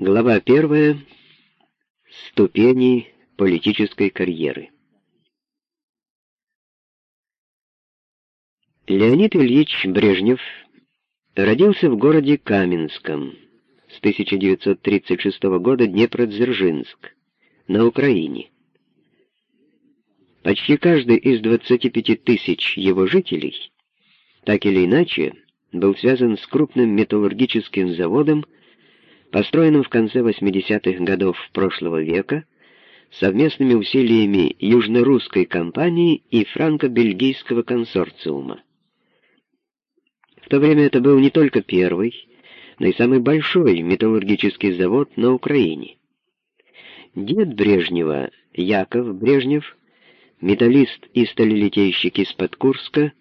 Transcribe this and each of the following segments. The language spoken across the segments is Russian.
Глава первая. Ступени политической карьеры. Леонид Ильич Брежнев родился в городе Каменском с 1936 года Днепродзержинск на Украине. Почти каждый из 25 тысяч его жителей так или иначе был связан с крупным металлургическим заводом построенным в конце 80-х годов прошлого века совместными усилиями южно-русской компании и франко-бельгийского консорциума. В то время это был не только первый, но и самый большой металлургический завод на Украине. Дед Брежнева, Яков Брежнев, металлист и сталелитейщик из-под Курска,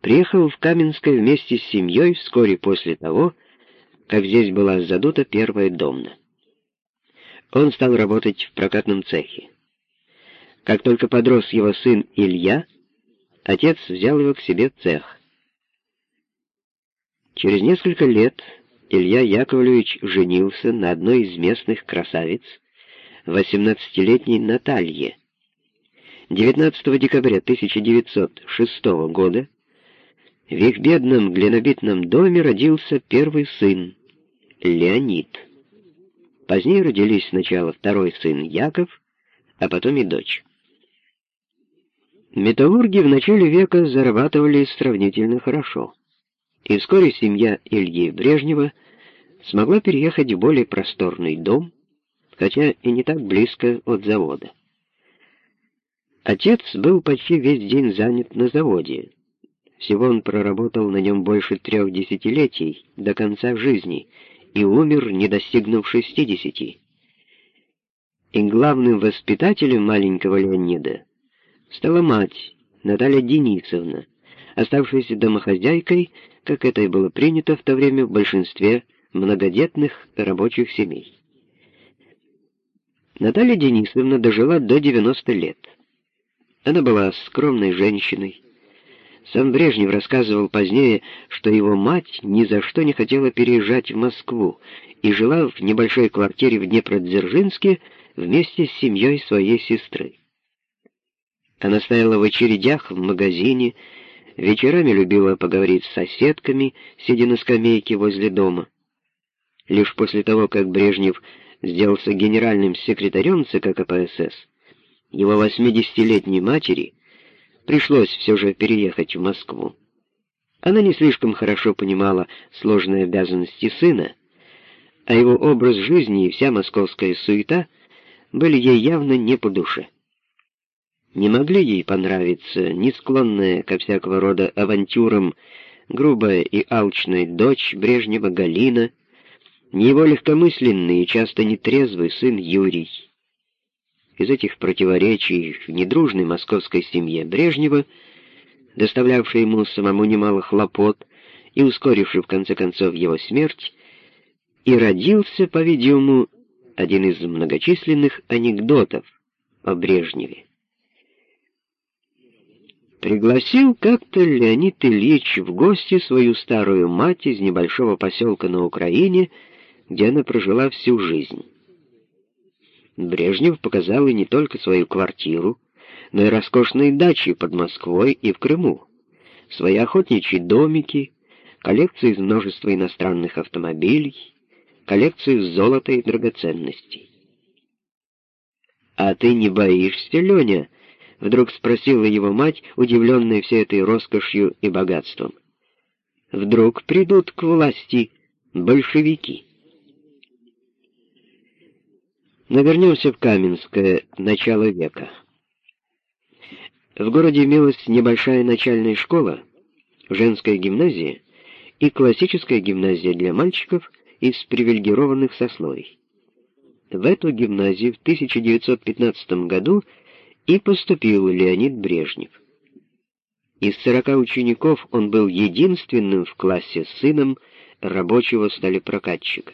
приехал в Каменское вместе с семьей вскоре после того, как здесь была задута первая домна. Он стал работать в прокатном цехе. Как только подрос его сын Илья, отец взял его к себе в цех. Через несколько лет Илья Яковлевич женился на одной из местных красавиц, 18-летней Наталье. 19 декабря 1906 года в их бедном глинобитном доме родился первый сын, Леонид. Позднее родились сначала второй сын Яков, а потом и дочь. Металлурги в начале века зарабатывали сравнительно хорошо, и вскоре семья Ильи Брежнева смогла переехать в более просторный дом, хотя и не так близко от завода. Отец был почти весь день занят на заводе. Всего он проработал на нем больше трех десятилетий, до конца жизни, и умер, не достигнув шестидесяти. И главным воспитателем маленького Леонида стала мать, Наталья Денисовна, оставшаяся домохозяйкой, как это и было принято в то время в большинстве многодетных рабочих семей. Наталья Денисовна дожила до 90 лет. Она была скромной женщиной, сам Брежнев рассказывал позднее, что его мать ни за что не хотела переезжать в Москву и жила в небольшой квартире в Днепродзержинске вместе с семьей своей сестры. Она стояла в очередях в магазине, вечерами любила поговорить с соседками, сидя на скамейке возле дома. Лишь после того, как Брежнев сделался генеральным секретарем ЦК КПСС, его 80-летней матери — пришлось все же переехать в Москву. Она не слишком хорошо понимала сложные обязанности сына, а его образ жизни и вся московская суета были ей явно не по душе. Не могли ей понравиться ни склонная ко всякого рода авантюрам грубая и алчная дочь Брежнева Галина, ни его легкомысленный и часто нетрезвый сын Юрий. Из этих противоречий в недружной московской семье Брежнева, доставлявшей ему самому немало хлопот и ускорившей в конце концов его смерть, и родился, по-видимому, один из многочисленных анекдотов о Брежневе. Пригласил как-то Леонид Ильич в гости свою старую мать из небольшого поселка на Украине, где она прожила всю жизнь. Брежнев показал и не только свою квартиру, но и роскошные дачи под Москвой и в Крыму, свои охотничьи домики, коллекцию из множества иностранных автомобилей, коллекцию золота и драгоценностей. «А ты не боишься, Леня?» — вдруг спросила его мать, удивленная всей этой роскошью и богатством. «Вдруг придут к власти большевики?» Но вернемся в Каменское, начало века. В городе имелась небольшая начальная школа, женская гимназия и классическая гимназия для мальчиков из привилегированных сословий. В эту гимназию в 1915 году и поступил Леонид Брежнев. Из 40 учеников он был единственным в классе сыном рабочего сталепрокатчика.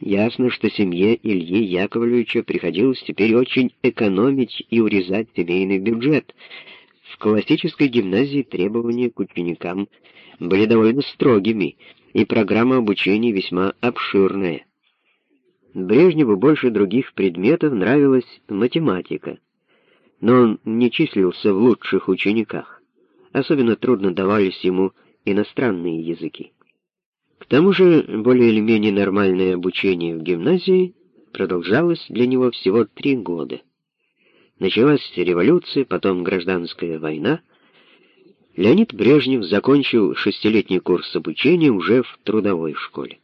Ясно, что семье Ильи Яковлевича приходилось теперь очень экономить и урезать семейный бюджет. В классической гимназии требования к ученикам были довольно строгими, и программа обучения весьма обширная. Брежневу больше других предметов нравилась математика, но он не числился в лучших учениках. Особенно трудно давались ему иностранные языки. К тому же более или менее нормальное обучение в гимназии продолжалось для него всего три года. Началась революция, потом гражданская война. Леонид Брежнев закончил шестилетний курс обучения уже в трудовой школе.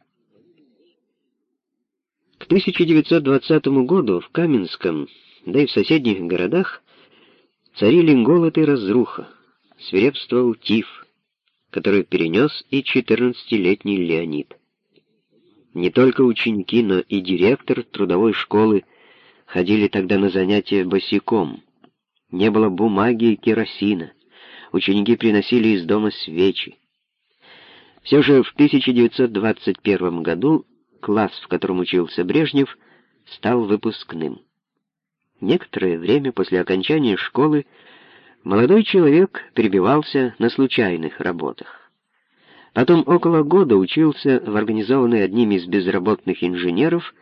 К 1920 году в Каменском, да и в соседних городах, царили голод и разруха, свирепствовал тиф, который перенес и 14-летний Леонид. Не только ученики, но и директор трудовой школы ходили тогда на занятия босиком. Не было бумаги и керосина. Ученики приносили из дома свечи. Все же в 1921 году класс, в котором учился Брежнев, стал выпускным. Некоторое время после окончания школы молодой человек перебивался на случайных работах. Потом около года учился в организованной одним из безработных инженеров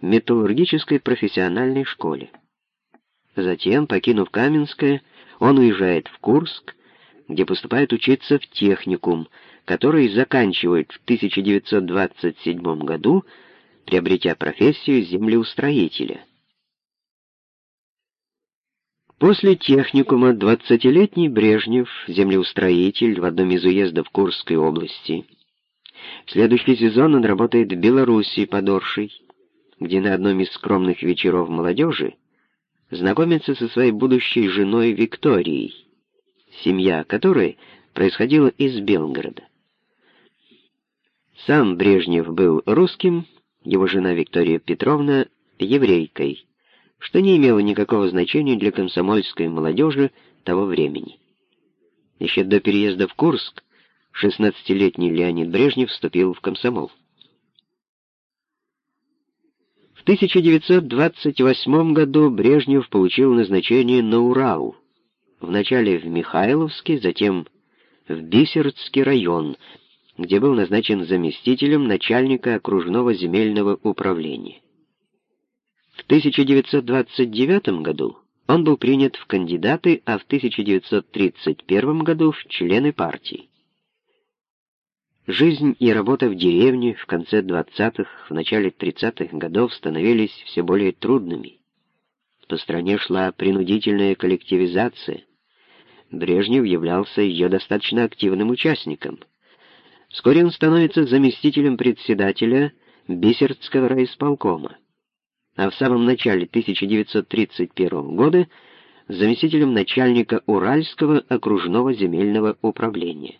металлургической профессиональной школе. Затем, покинув Каменское, он уезжает в Курск, где поступает учиться в техникум, который заканчивает в 1927 году, приобретя профессию землеустроителя. После техникума двадцатилетний Брежнев, землеустроитель в одном из уездов Курской области. В следующий сезон он работает в Белоруссии под Оршей, где на одном из скромных вечеров молодежи знакомится со своей будущей женой Викторией, семья которой происходила из Белгорода. Сам Брежнев был русским, его жена Виктория Петровна — еврейкой что не имело никакого значения для комсомольской молодежи того времени. Еще до переезда в Курск 16-летний Леонид Брежнев вступил в комсомол. В 1928 году Брежнев получил назначение на Урал, вначале в Михайловский, затем в Бисердский район, где был назначен заместителем начальника окружного земельного управления. В 1929 году он был принят в кандидаты, а в 1931 году в члены партии. Жизнь и работа в деревне в конце 20-х, в начале 30-х годов становились все более трудными. По стране шла принудительная коллективизация. Брежнев являлся ее достаточно активным участником. Вскоре он становится заместителем председателя Бисердского райисполкома а в самом начале 1931 года заместителем начальника Уральского окружного земельного управления.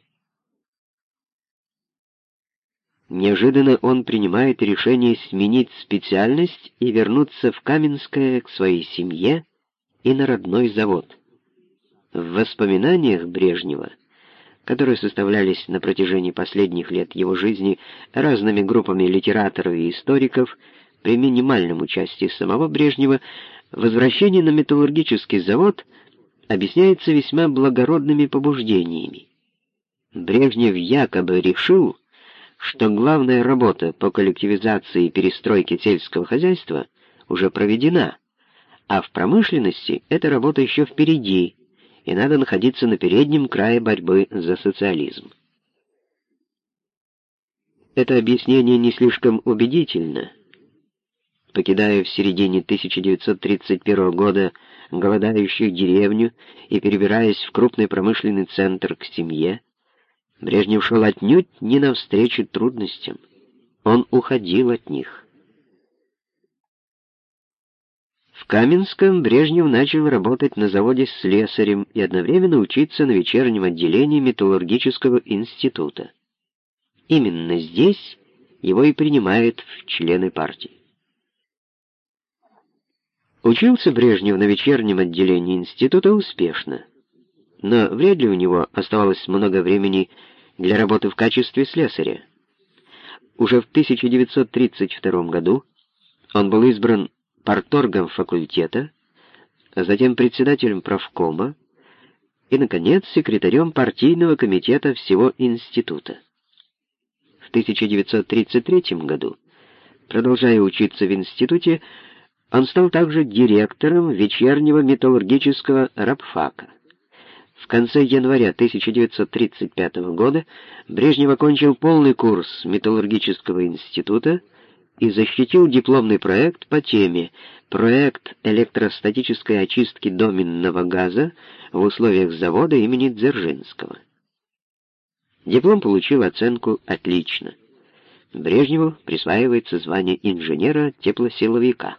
Неожиданно он принимает решение сменить специальность и вернуться в Каменское к своей семье и на родной завод. В воспоминаниях Брежнева, которые составлялись на протяжении последних лет его жизни разными группами литераторов и историков, при минимальном участии самого Брежнева возвращение на металлургический завод объясняется весьма благородными побуждениями. Брежнев якобы решил, что главная работа по коллективизации и перестройке сельского хозяйства уже проведена, а в промышленности эта работа еще впереди, и надо находиться на переднем крае борьбы за социализм. Это объяснение не слишком убедительно, покидая в середине 1931 года голодающую деревню и перебираясь в крупный промышленный центр к семье, Брежнев шел отнюдь не навстречу трудностям. Он уходил от них. В Каменском Брежнев начал работать на заводе слесарем и одновременно учиться на вечернем отделении металлургического института. Именно здесь его и принимают в члены партии. Учился Брежнев на вечернем отделении института успешно, но вряд ли у него оставалось много времени для работы в качестве слесаря. Уже в 1932 году он был избран парторгом факультета, а затем председателем правкома и, наконец, секретарем партийного комитета всего института. В 1933 году Продолжая учиться в институте, он стал также директором вечернего металлургического рабфака. В конце января 1935 года Брежнев окончил полный курс металлургического института и защитил дипломный проект по теме «Проект электростатической очистки доменного газа в условиях завода имени Дзержинского». Диплом получил оценку «Отлично». Брежневу присваивается звание инженера-теплосиловика.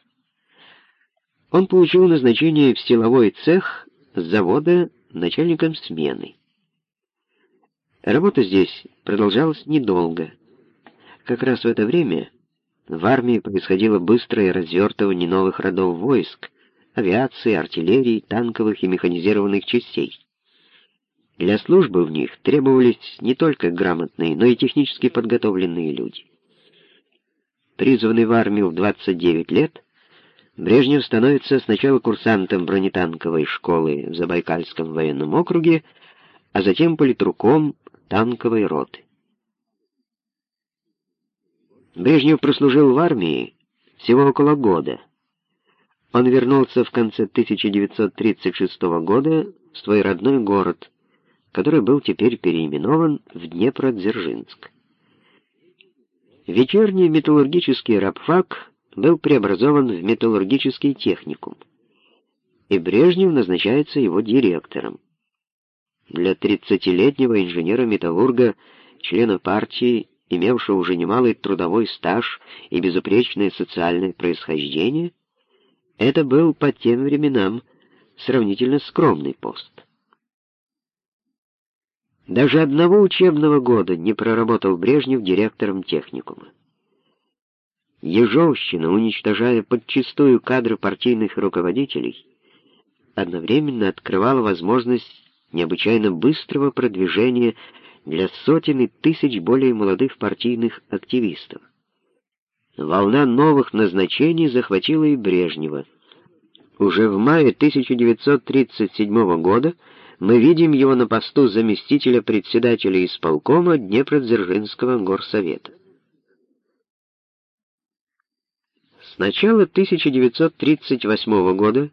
Он получил назначение в силовой цех завода начальником смены. Работа здесь продолжалась недолго. Как раз в это время в армии происходило быстрое развертывание новых родов войск, авиации, артиллерии, танковых и механизированных частей. Для службы в них требовались не только грамотные, но и технически подготовленные люди. Призванный в армию в 29 лет, Брежнев становится сначала курсантом бронетанковой школы в Забайкальском военном округе, а затем политруком танковой роты. Брежнев прослужил в армии всего около года. Он вернулся в конце 1936 года в свой родной город, который был теперь переименован в Днепродзержинск. Вечерний металлургический рабфак был преобразован в металлургический техникум, и Брежнев назначается его директором. Для 30-летнего инженера-металлурга, члена партии, имевшего уже немалый трудовой стаж и безупречное социальное происхождение, это был по тем временам сравнительно скромный пост. Даже одного учебного года не проработал Брежнев директором техникума. Ежовщина, уничтожая подчистую кадры партийных руководителей, одновременно открывала возможность необычайно быстрого продвижения для сотен и тысяч более молодых партийных активистов. Волна новых назначений захватила и Брежнева. Уже в мае 1937 года мы видим его на посту заместителя председателя исполкома Днепродзержинского горсовета. С начала 1938 года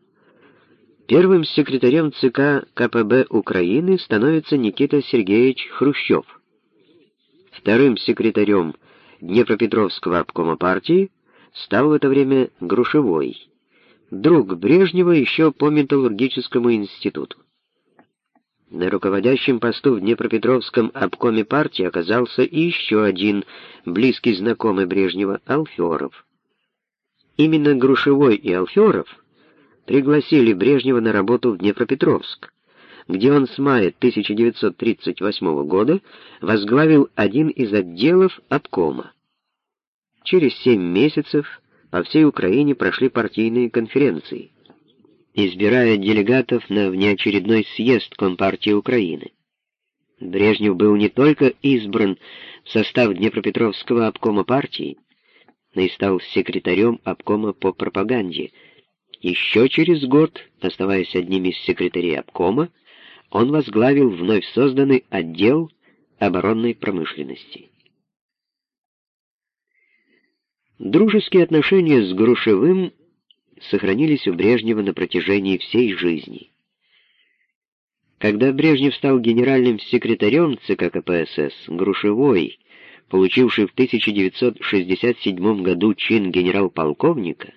первым секретарем ЦК КПБ Украины становится Никита Сергеевич Хрущев. Вторым секретарем Днепропетровского обкома партии стал в это время Грушевой, друг Брежнева еще по металлургическому институту. На руководящем посту в Днепропетровском обкоме партии оказался еще один близкий знакомый Брежнева Алферов. Именно Грушевой и Алферов пригласили Брежнева на работу в Днепропетровск, где он с мая 1938 года возглавил один из отделов обкома. Через семь месяцев по всей Украине прошли партийные конференции избирая делегатов на внеочередной съезд Компартии Украины. Брежнев был не только избран в состав Днепропетровского обкома партии, и стал секретарем обкома по пропаганде. Еще через год, оставаясь одним из секретарей обкома, он возглавил вновь созданный отдел оборонной промышленности. Дружеские отношения с Грушевым сохранились у Брежнева на протяжении всей жизни. Когда Брежнев стал генеральным секретарем ЦК КПСС, Грушевой, получивший в 1967 году чин генерал-полковника,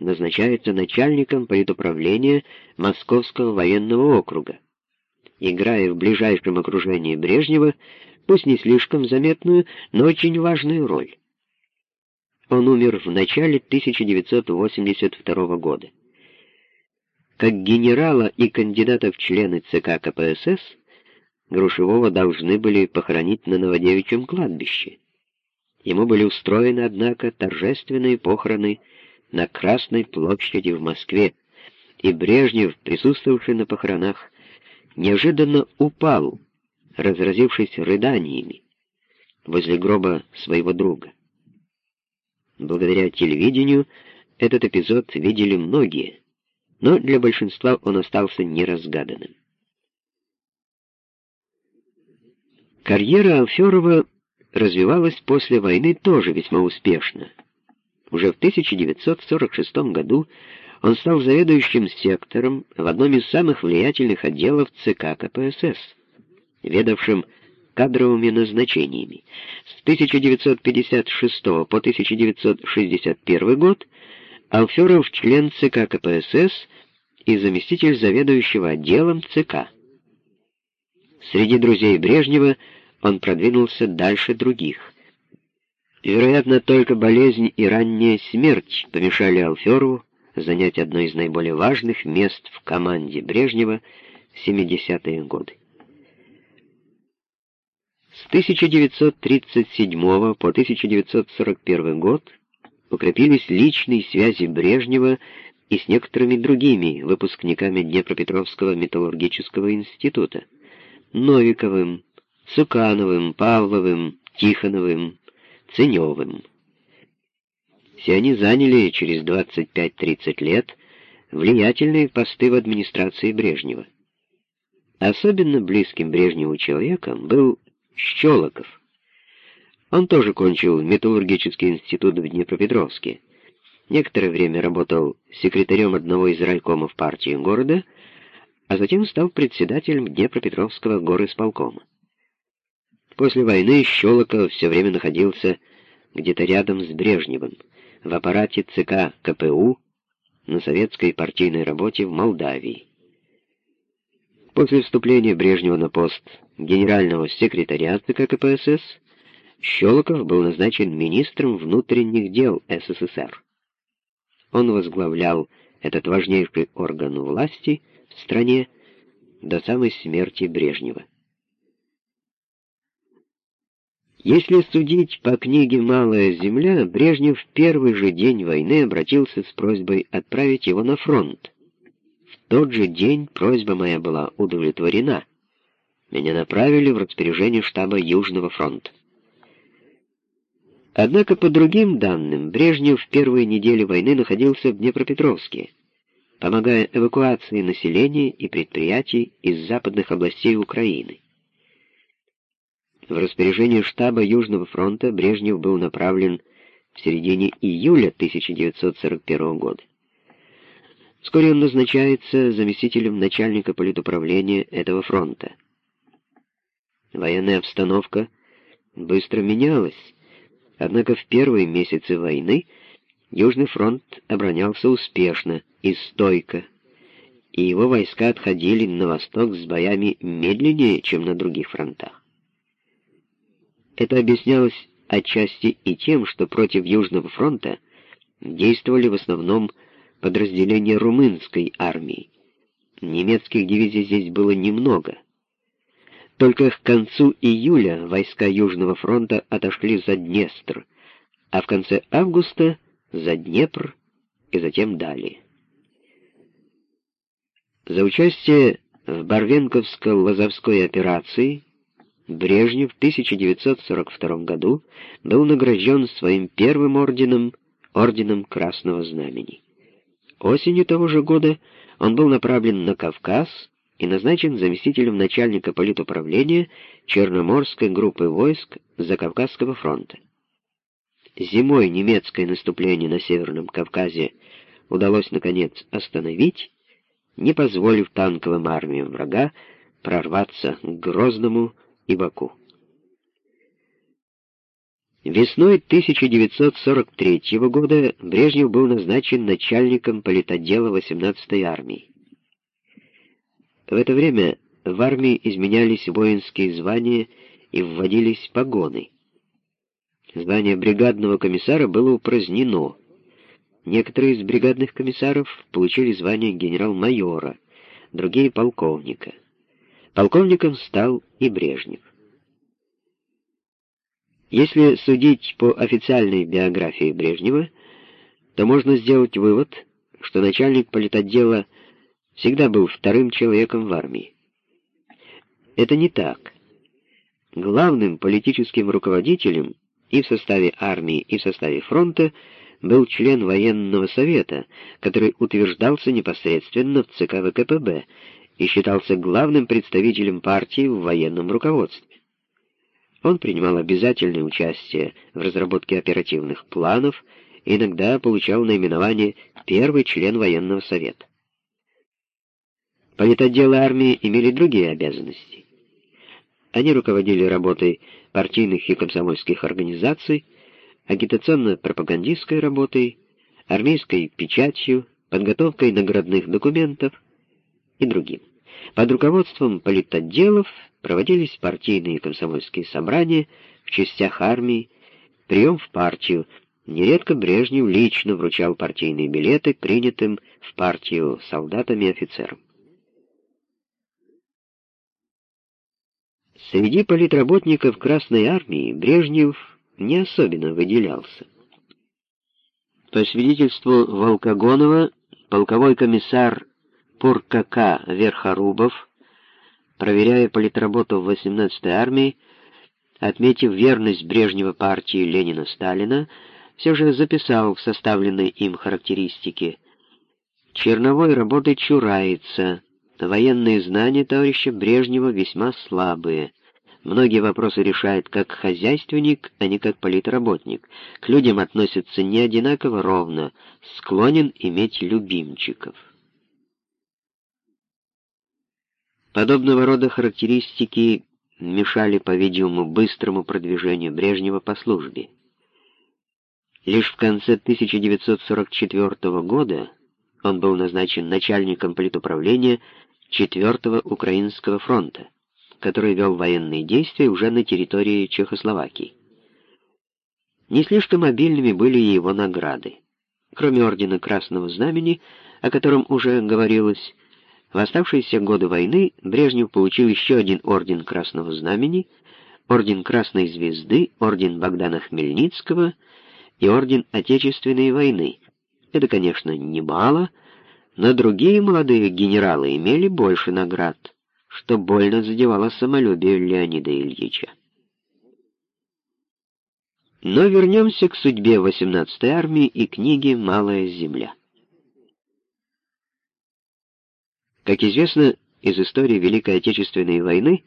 назначается начальником политуправления Московского военного округа, играя в ближайшем окружении Брежнева, пусть не слишком заметную, но очень важную роль. Он умер в начале 1982 года. Как генерала и кандидата в члены ЦК КПСС Грушевого должны были похоронить на Новодевичьем кладбище. Ему были устроены, однако, торжественные похороны на Красной площади в Москве, и Брежнев, присутствовавший на похоронах, неожиданно упал, разразившись рыданиями, возле гроба своего друга. Благодаря телевидению этот эпизод видели многие, но для большинства он остался неразгаданным. Карьера Алферова развивалась после войны тоже весьма успешно. Уже в 1946 году он стал заведующим сектором в одном из самых влиятельных отделов ЦК КПСС, ведавшим кадровыми назначениями. С 1956 по 1961 год Алферов член ЦК КПСС и заместитель заведующего отделом ЦК. Среди друзей Брежнева он продвинулся дальше других. Вероятно, только болезнь и ранняя смерть помешали Алферову занять одно из наиболее важных мест в команде Брежнева в 70-е годы. С 1937 по 1941 год укрепились личные связи Брежнева и с некоторыми другими выпускниками Днепропетровского металлургического института. Новиковым, Цукановым, Павловым, Тихоновым, Ценевым. Все они заняли через 25-30 лет влиятельные посты в администрации Брежнева. Особенно близким Брежневу человеком был Щелоков. Он тоже кончил металлургический институт в Днепропетровске. Некоторое время работал секретарем одного из райкомов партии города, а затем стал председателем Днепропетровского горисполкома. После войны Щелоков все время находился где-то рядом с Брежневым, в аппарате ЦК КПУ, на советской партийной работе в Молдавии. После вступления Брежнева на пост генерального секретаря ЦК КПСС Щелоков был назначен министром внутренних дел СССР. Он возглавлял этот важнейший орган власти в стране до самой смерти Брежнева. Если судить по книге «Малая земля», Брежнев в первый же день войны обратился с просьбой отправить его на фронт. В тот же день просьба моя была удовлетворена. Меня направили в распоряжение штаба Южного фронта. Однако, по другим данным, Брежнев в первые недели войны находился в Днепропетровске, помогая эвакуации населения и предприятий из западных областей Украины. В распоряжение штаба Южного фронта Брежнев был направлен в середине июля 1941 года. Вскоре он назначается заместителем начальника политуправления этого фронта. Военная обстановка быстро менялась, однако в первые месяцы войны Южный фронт оборонялся успешно и стойко, и его войска отходили на восток с боями медленнее, чем на других фронтах. Это объяснялось отчасти и тем, что против Южного фронта действовали в основном подразделения румынской армии. Немецких дивизий здесь было немного. Только к концу июля войска Южного фронта отошли за Днестр, а в конце августа — за Днепр и затем далее. За участие в Барвенковско-Лозовской операции Брежнев в 1942 году был награжден своим первым орденом, орденом Красного Знамени. Осенью того же года он был направлен на Кавказ и назначен заместителем начальника политуправления Черноморской группы войск Закавказского фронта. Зимой немецкое наступление на Северном Кавказе удалось, наконец, остановить, не позволив танковым армиям врага прорваться к Грозному и Баку. Весной 1943 года Брежнев был назначен начальником политотдела 18-й армии. В это время в армии изменялись воинские звания и вводились погоны. Звание бригадного комиссара было упразднено. Некоторые из бригадных комиссаров получили звание генерал-майора, другие — полковника. Полковником стал и Брежнев. Если судить по официальной биографии Брежнева, то можно сделать вывод, что начальник политотдела всегда был вторым человеком в армии. Это не так. Главным политическим руководителем и в составе армии, и в составе фронта был член военного совета, который утверждался непосредственно в ЦК ВКПБ и считался главным представителем партии в военном руководстве. Он принимал обязательное участие в разработке оперативных планов иногда получал наименование «первый член военного совета». Политотделы армии имели другие обязанности. Они руководили работой партийных и комсомольских организаций, агитационно-пропагандистской работой, армейской печатью, подготовкой наградных документов и другим. Под руководством политотделов проводились партийные и комсомольские собрания в частях армии, прием в партию. Нередко Брежнев лично вручал партийные билеты принятым в партию солдатам и офицерам. Среди политработников Красной Армии Брежнев не особенно выделялся. По свидетельству Волкогонова, полковой комиссар Пуркака Верхорубов, проверяя политработу в 18-й армии, отметив верность Брежнева партии Ленина-Сталина, все же записал в составленной им характеристике «Черновой работы чурается, военные знания товарища Брежнева весьма слабые». Многие вопросы решает как хозяйственник, а не как политработник. К людям относится не одинаково ровно, склонен иметь любимчиков. Подобного рода характеристики мешали, по-видимому, быстрому продвижению Брежнева по службе. Лишь в конце 1944 года он был назначен начальником политуправления 4-го Украинского фронта который вел военные действия уже на территории Чехословакии. Не слишком обильными были его награды. Кроме ордена Красного Знамени, о котором уже говорилось, в оставшиеся годы войны Брежнев получил еще один орден Красного Знамени, орден Красной Звезды, орден Богдана Хмельницкого и орден Отечественной войны. Это, конечно, немало, но другие молодые генералы имели больше наград что больно задевало самолюбие Леонида Ильича. Но вернемся к судьбе 18-й армии и книге «Малая земля». Как известно из истории Великой Отечественной войны,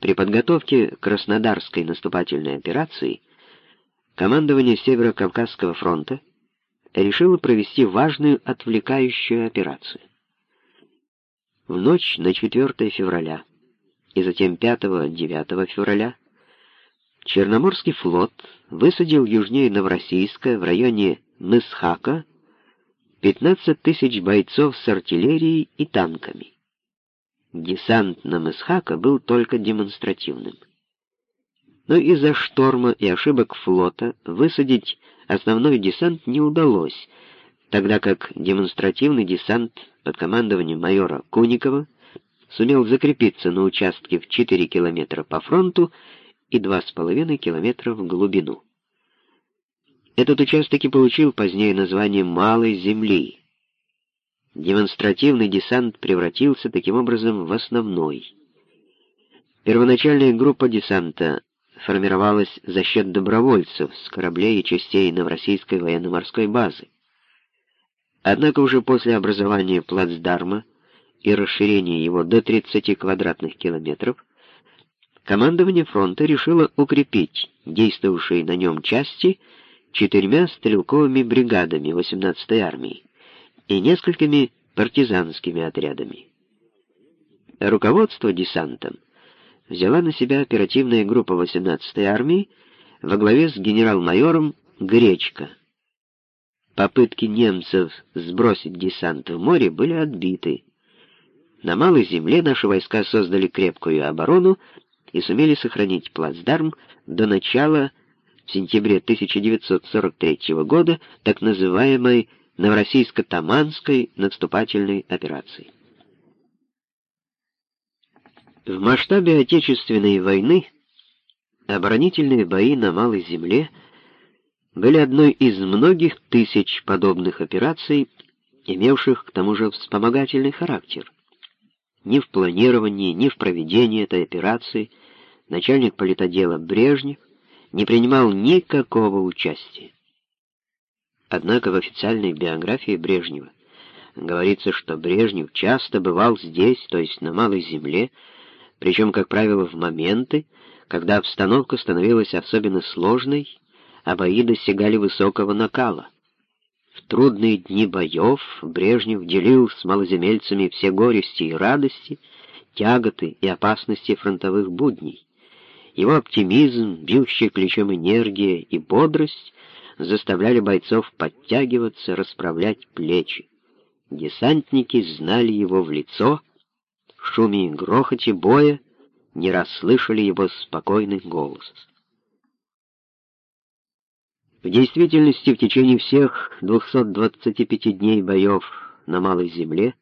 при подготовке Краснодарской наступательной операции командование Северо-Кавказского фронта решило провести важную отвлекающую операцию. В ночь на 4 февраля и затем 5-9 февраля Черноморский флот высадил южнее Новороссийска в районе Мысхака 15 тысяч бойцов с артиллерией и танками. Десант на Мысхака был только демонстративным. Но из-за шторма и ошибок флота высадить основной десант не удалось, тогда как демонстративный десант под командованием майора Куникова сумел закрепиться на участке в 4 километра по фронту и 2,5 километра в глубину. Этот участок и получил позднее название «Малой земли». Демонстративный десант превратился таким образом в основной. Первоначальная группа десанта формировалась за счет добровольцев с кораблей и частей Новороссийской военно-морской базы. Однако уже после образования плацдарма и расширения его до 30 квадратных километров, командование фронта решило укрепить действовавшие на нем части четырьмя стрелковыми бригадами 18-й армии и несколькими партизанскими отрядами. Руководство десантом взяла на себя оперативная группа 18-й армии во главе с генерал-майором Гречко. Попытки немцев сбросить десант в море были отбиты. На Малой Земле наши войска создали крепкую оборону и сумели сохранить плацдарм до начала в сентябре 1943 года так называемой Новороссийско-Таманской наступательной операции. В масштабе Отечественной войны оборонительные бои на Малой Земле – были одной из многих тысяч подобных операций, имевших к тому же вспомогательный характер. Ни в планировании, ни в проведении этой операции начальник политодела Брежнев не принимал никакого участия. Однако в официальной биографии Брежнева говорится, что Брежнев часто бывал здесь, то есть на Малой Земле, причем, как правило, в моменты, когда обстановка становилась особенно сложной а бои достигали высокого накала. В трудные дни боев Брежнев делил с малоземельцами все горести и радости, тяготы и опасности фронтовых будней. Его оптимизм, бьющий ключом энергия и бодрость заставляли бойцов подтягиваться, расправлять плечи. Десантники знали его в лицо, в шуме и грохоте боя не расслышали его спокойный голос. В действительности, в течение всех 225 дней боев на Малой Земле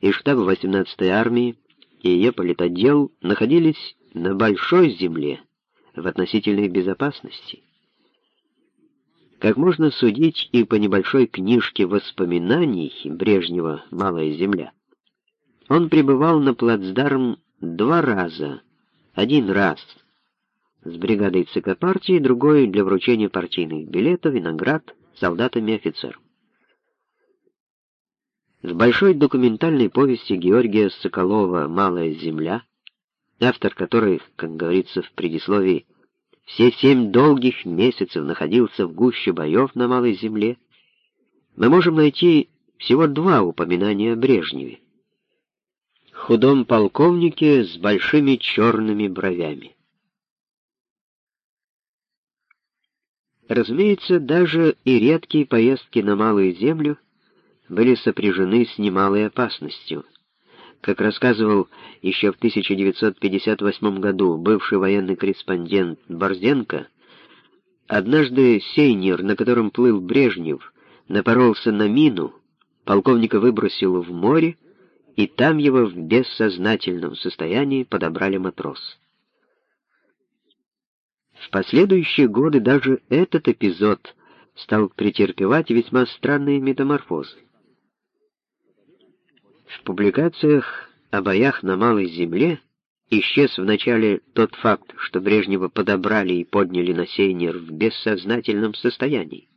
и штаб 18-й армии и ее политотдел находились на Большой Земле в относительной безопасности. Как можно судить и по небольшой книжке воспоминаний Брежнева «Малая земля», он пребывал на плацдарм два раза, один раз с бригадой ЦК партии, другой для вручения партийных билетов и наград солдатам и офицерам. В большой документальной повести Георгия Соколова «Малая земля», автор которой, как говорится в предисловии, все семь долгих месяцев находился в гуще боев на Малой Земле, мы можем найти всего два упоминания о Брежневе. Худом полковнике с большими черными бровями. Разумеется, даже и редкие поездки на Малую Землю были сопряжены с немалой опасностью. Как рассказывал еще в 1958 году бывший военный корреспондент Борзенко, однажды сейнер, на котором плыл Брежнев, напоролся на мину, полковника выбросил в море, и там его в бессознательном состоянии подобрали матрос. В последующие годы даже этот эпизод стал претерпевать весьма странные метаморфозы. В публикациях о боях на Малой Земле исчез вначале тот факт, что Брежнева подобрали и подняли на сейнер в бессознательном состоянии.